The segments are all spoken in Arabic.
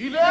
İleri!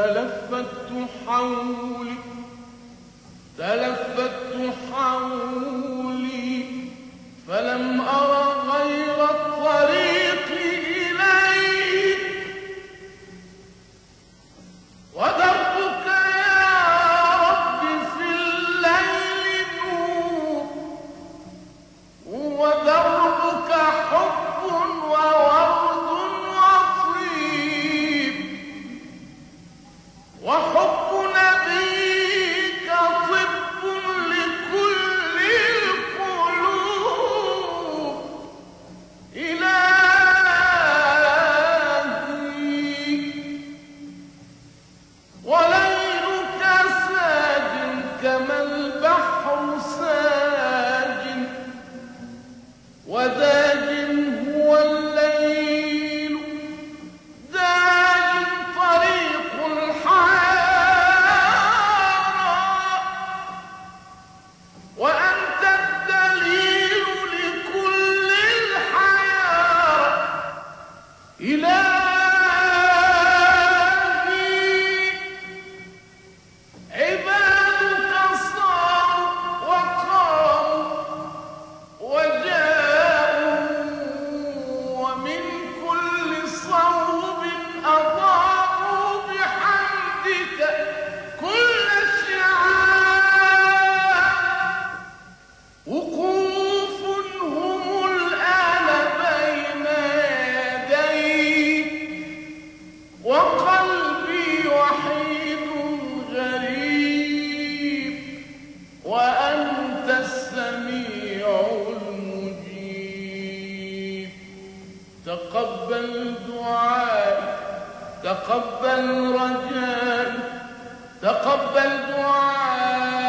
تلفت حولي. تلف وحب وقلبي وحيد غريب وأنت السميع المجيب. تقبل دعائي تقبل رجائي تقبل دعائي.